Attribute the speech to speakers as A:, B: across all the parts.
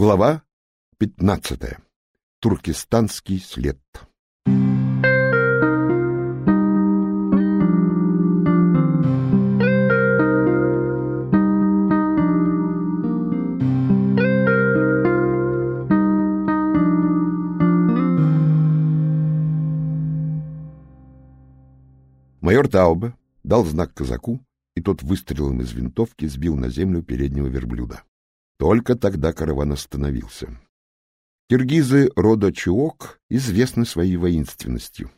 A: Глава 15. Туркестанский след. Майор Таубе дал знак казаку, и тот выстрелом из винтовки сбил на землю переднего верблюда. Только тогда караван остановился. Киргизы рода Чуок известны своей воинственностью.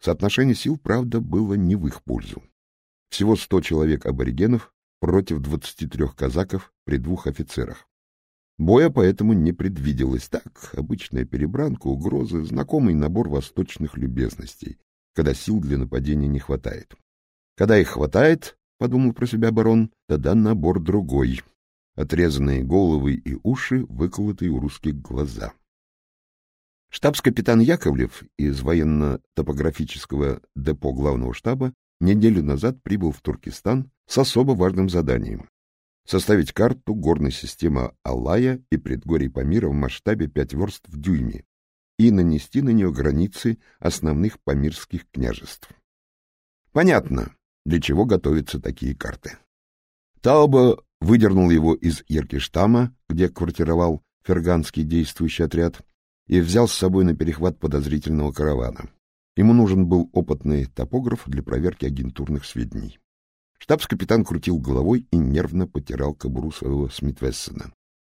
A: Соотношение сил, правда, было не в их пользу. Всего сто человек аборигенов против двадцати трех казаков при двух офицерах. Боя поэтому не предвиделось. Так, обычная перебранка, угрозы, знакомый набор восточных любезностей, когда сил для нападения не хватает. Когда их хватает, — подумал про себя барон, — тогда набор другой. Отрезанные головы и уши, выколотые у русских глаза. Штабс-капитан Яковлев из военно-топографического депо главного штаба неделю назад прибыл в Туркестан с особо важным заданием — составить карту горной системы Алая и предгорий Памира в масштабе 5 верст в дюйме и нанести на нее границы основных памирских княжеств. Понятно, для чего готовятся такие карты. Тауба выдернул его из Еркештама, где квартировал ферганский действующий отряд, и взял с собой на перехват подозрительного каравана. Ему нужен был опытный топограф для проверки агентурных сведений. Штабс-капитан крутил головой и нервно потирал кобуру своего Смитвессена.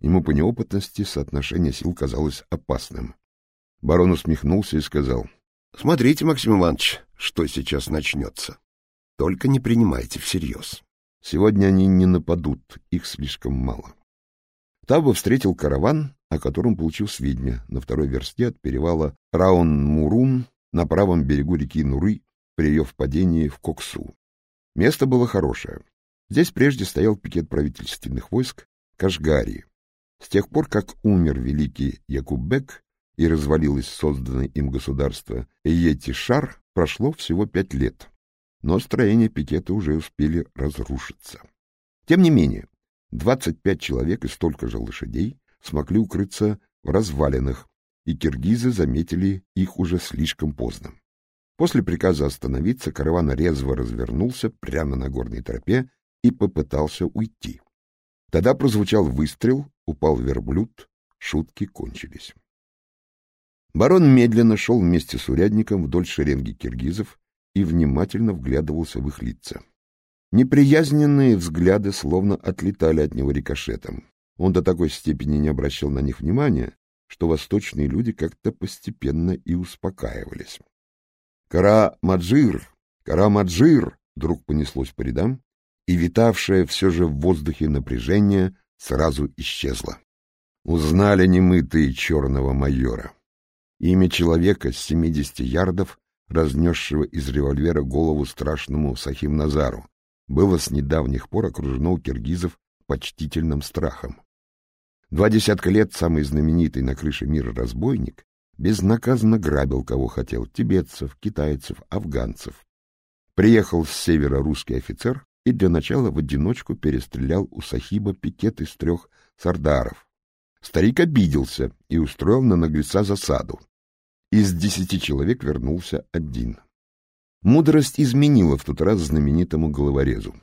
A: Ему по неопытности соотношение сил казалось опасным. Барон усмехнулся и сказал, — Смотрите, Максим Иванович, что сейчас начнется. Только не принимайте всерьез. Сегодня они не нападут, их слишком мало. Таба встретил караван, о котором получил сведения на второй версте от перевала Раун-Мурун на правом берегу реки Нуры при ее впадении в Коксу. Место было хорошее. Здесь прежде стоял пикет правительственных войск Кашгарии. С тех пор, как умер великий Якуббек и развалилось созданное им государство Эйети-Шар, прошло всего пять лет но строения пикета уже успели разрушиться. Тем не менее, 25 человек и столько же лошадей смогли укрыться в развалинах, и киргизы заметили их уже слишком поздно. После приказа остановиться караван резво развернулся прямо на горной тропе и попытался уйти. Тогда прозвучал выстрел, упал верблюд, шутки кончились. Барон медленно шел вместе с урядником вдоль шеренги киргизов, и внимательно вглядывался в их лица. Неприязненные взгляды словно отлетали от него рикошетом. Он до такой степени не обращал на них внимания, что восточные люди как-то постепенно и успокаивались. «Кара-Маджир! Кара-Маджир!» вдруг понеслось по рядам, и витавшее все же в воздухе напряжение сразу исчезло. Узнали немытые черного майора. Имя человека с семидесяти ярдов разнесшего из револьвера голову страшному Сахим Назару, было с недавних пор окружено у киргизов почтительным страхом. Два десятка лет самый знаменитый на крыше мира разбойник безнаказанно грабил кого хотел — тибетцев, китайцев, афганцев. Приехал с севера русский офицер и для начала в одиночку перестрелял у Сахиба пикет из трех сардаров. Старик обиделся и устроил на наглеца засаду. Из десяти человек вернулся один. Мудрость изменила в тот раз знаменитому головорезу.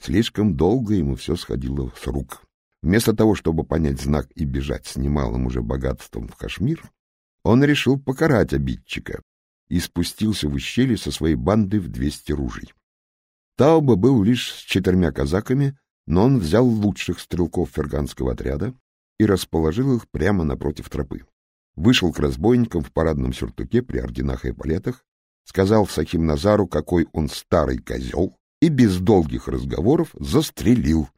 A: Слишком долго ему все сходило с рук. Вместо того, чтобы понять знак и бежать с немалым уже богатством в Кашмир, он решил покарать обидчика и спустился в ущелье со своей бандой в двести ружей. Тауба был лишь с четырьмя казаками, но он взял лучших стрелков ферганского отряда и расположил их прямо напротив тропы вышел к разбойникам в парадном сюртуке при орденах и палетах, сказал Сахим Назару, какой он старый козел, и без долгих разговоров застрелил.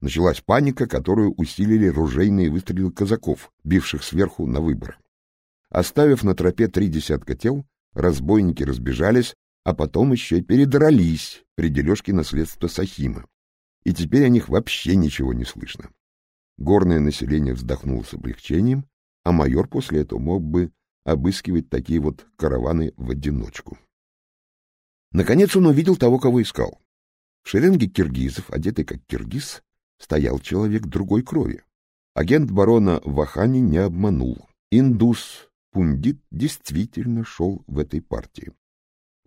A: Началась паника, которую усилили ружейные выстрелы казаков, бивших сверху на выбор. Оставив на тропе три десятка тел, разбойники разбежались, а потом еще и передрались при дележке наследства Сахима. И теперь о них вообще ничего не слышно. Горное население вздохнуло с облегчением, а майор после этого мог бы обыскивать такие вот караваны в одиночку. Наконец он увидел того, кого искал. В шеренге киргизов, одетый как киргиз, стоял человек другой крови. Агент барона Вахани не обманул. Индус Пундит действительно шел в этой партии.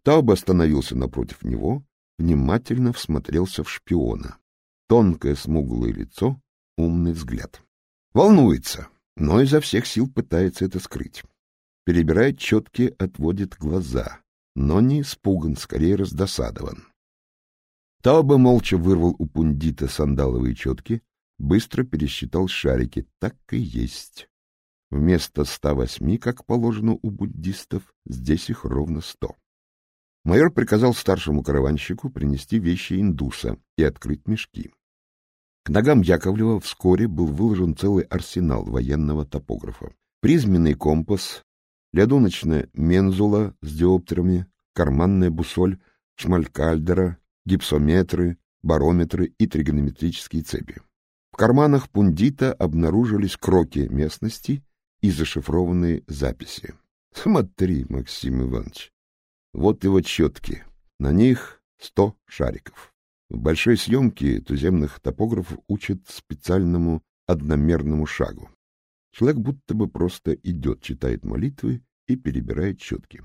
A: Тауб остановился напротив него, внимательно всмотрелся в шпиона. Тонкое смуглое лицо, умный взгляд. Волнуется, но изо всех сил пытается это скрыть. Перебирает четки, отводит глаза, но не испуган, скорее раздосадован. Тауба молча вырвал у пундита сандаловые четки, быстро пересчитал шарики. Так и есть. Вместо ста восьми, как положено у буддистов, здесь их ровно сто. Майор приказал старшему караванщику принести вещи индуса и открыть мешки. К ногам Яковлева вскоре был выложен целый арсенал военного топографа. Призменный компас, лядуночная мензула с диоптерами, карманная бусоль, шмалькальдера, гипсометры, барометры и тригонометрические цепи. В карманах пундита обнаружились кроки местности и зашифрованные записи. Смотри, Максим Иванович, вот его четки. На них сто шариков. В большой съемке туземных топографов учат специальному одномерному шагу. Человек будто бы просто идет, читает молитвы и перебирает четки.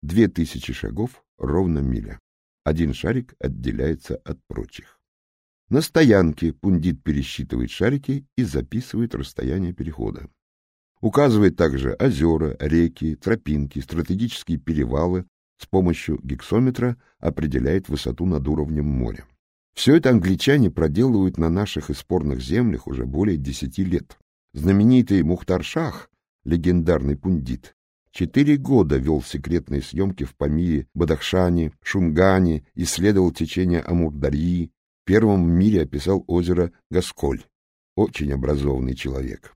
A: Две тысячи шагов — ровно миля. Один шарик отделяется от прочих. На стоянке пундит пересчитывает шарики и записывает расстояние перехода. Указывает также озера, реки, тропинки, стратегические перевалы, с помощью гексометра определяет высоту над уровнем моря. Все это англичане проделывают на наших и спорных землях уже более десяти лет. Знаменитый Мухтар-Шах, легендарный пундит, четыре года вел секретные съемки в Памире, Бадахшане, Шунгане, исследовал течение Амурдарьи, первым в мире описал озеро Гасколь. Очень образованный человек.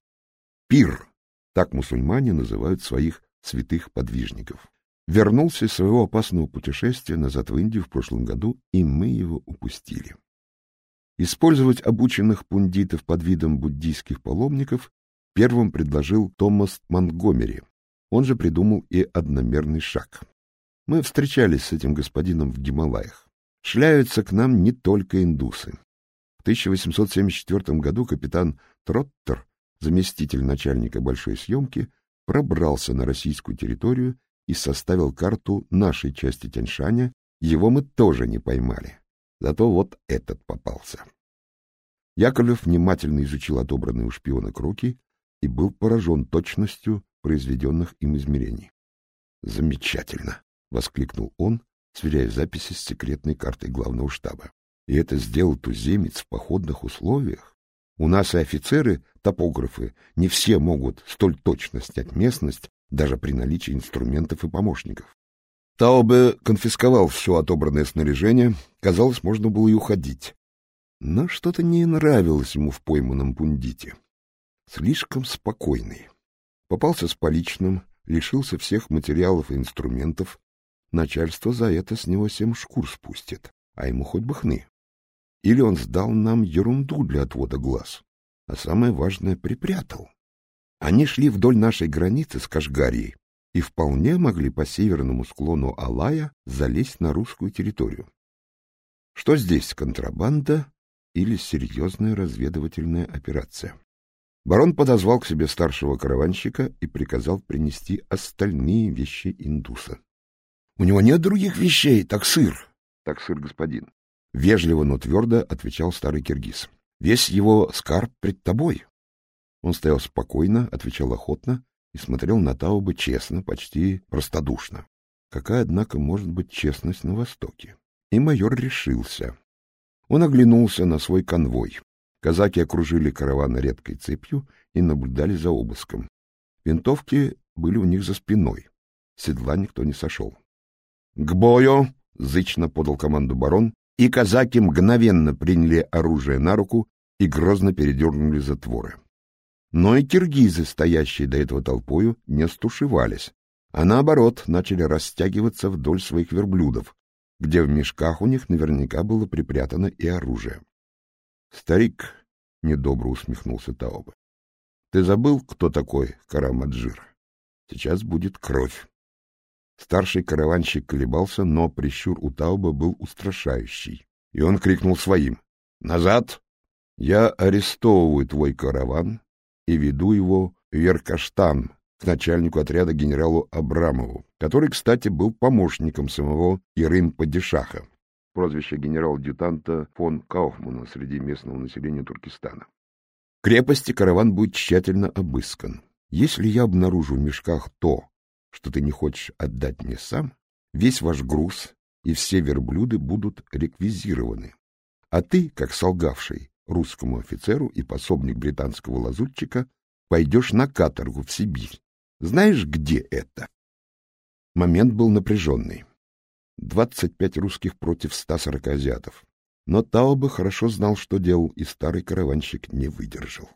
A: Пир, так мусульмане называют своих святых подвижников вернулся из своего опасного путешествия назад в Индию в прошлом году, и мы его упустили. Использовать обученных пундитов под видом буддийских паломников первым предложил Томас Монгомери. Он же придумал и одномерный шаг. Мы встречались с этим господином в Гималаях. Шляются к нам не только индусы. В 1874 году капитан Троттер, заместитель начальника большой съемки, пробрался на российскую территорию и составил карту нашей части Тяньшаня, его мы тоже не поймали. Зато вот этот попался. Яковлев внимательно изучил отобранные у шпиона круги и был поражен точностью произведенных им измерений. «Замечательно!» — воскликнул он, сверяя записи с секретной картой главного штаба. «И это сделал туземец в походных условиях? У нас и офицеры, топографы, не все могут столь точно снять местность даже при наличии инструментов и помощников. Таубе конфисковал все отобранное снаряжение, казалось, можно было и уходить. Но что-то не нравилось ему в пойманном пундите. Слишком спокойный. Попался с поличным, лишился всех материалов и инструментов. Начальство за это с него семь шкур спустит, а ему хоть бы хны. Или он сдал нам ерунду для отвода глаз, а самое важное — припрятал. Они шли вдоль нашей границы с Кашгарией и вполне могли по северному склону Алая залезть на русскую территорию. Что здесь, контрабанда или серьезная разведывательная операция? Барон подозвал к себе старшего караванщика и приказал принести остальные вещи индуса. — У него нет других вещей, так сыр. — Так сыр, господин. Вежливо, но твердо отвечал старый киргиз. — Весь его скарб пред тобой. Он стоял спокойно, отвечал охотно и смотрел на Тауба честно, почти простодушно. Какая, однако, может быть честность на Востоке? И майор решился. Он оглянулся на свой конвой. Казаки окружили караван редкой цепью и наблюдали за обыском. Винтовки были у них за спиной. седла никто не сошел. — К бою! — зычно подал команду барон, и казаки мгновенно приняли оружие на руку и грозно передернули затворы. Но и киргизы, стоящие до этого толпою, не стушевались, а наоборот начали растягиваться вдоль своих верблюдов, где в мешках у них наверняка было припрятано и оружие. Старик недобро усмехнулся Таоба. Ты забыл, кто такой Карамаджир? Сейчас будет кровь. Старший караванщик колебался, но прищур у Тауба был устрашающий, и он крикнул своим. — Назад! Я арестовываю твой караван и веду его в Веркаштан, к начальнику отряда генералу Абрамову, который, кстати, был помощником самого Ирым Падишаха, прозвище генерал-адъютанта фон Кауфмана среди местного населения Туркестана. В крепости караван будет тщательно обыскан. Если я обнаружу в мешках то, что ты не хочешь отдать мне сам, весь ваш груз и все верблюды будут реквизированы. А ты, как солгавший русскому офицеру и пособник британского лазутчика, пойдешь на каторгу в Сибирь. Знаешь, где это? Момент был напряженный. Двадцать пять русских против ста сорока азиатов. Но Тауба хорошо знал, что делал, и старый караванщик не выдержал.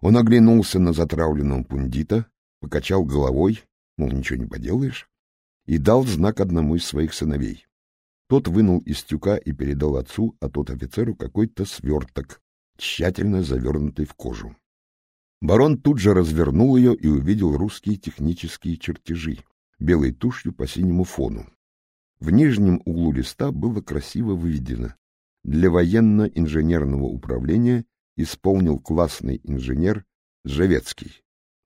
A: Он оглянулся на затравленного пундита, покачал головой, мол, ничего не поделаешь, и дал знак одному из своих сыновей. Тот вынул из тюка и передал отцу, а тот офицеру какой-то сверток, тщательно завернутый в кожу. Барон тут же развернул ее и увидел русские технические чертежи, белой тушью по синему фону. В нижнем углу листа было красиво выведено «Для военно-инженерного управления исполнил классный инженер Жевецкий».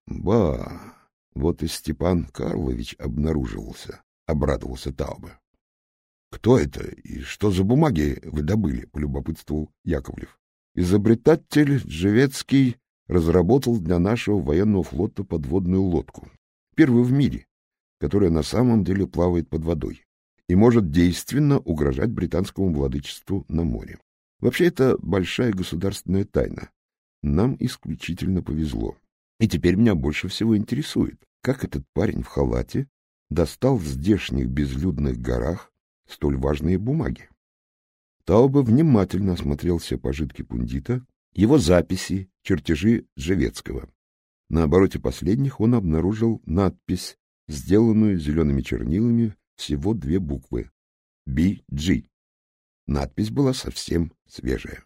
A: Ба! Вот и Степан Карлович обнаруживался, — обрадовался Таубе. — Кто это и что за бумаги вы добыли? — полюбопытствовал Яковлев. Изобретатель Жевецкий разработал для нашего военного флота подводную лодку, первую в мире, которая на самом деле плавает под водой и может действенно угрожать британскому владычеству на море. Вообще, это большая государственная тайна. Нам исключительно повезло. И теперь меня больше всего интересует, как этот парень в халате достал в здешних безлюдных горах столь важные бумаги. Тауба внимательно осмотрел все пожитки пундита, его записи, чертежи Жевецкого. На обороте последних он обнаружил надпись, сделанную зелеными чернилами, всего две буквы — BG. Надпись была совсем свежая.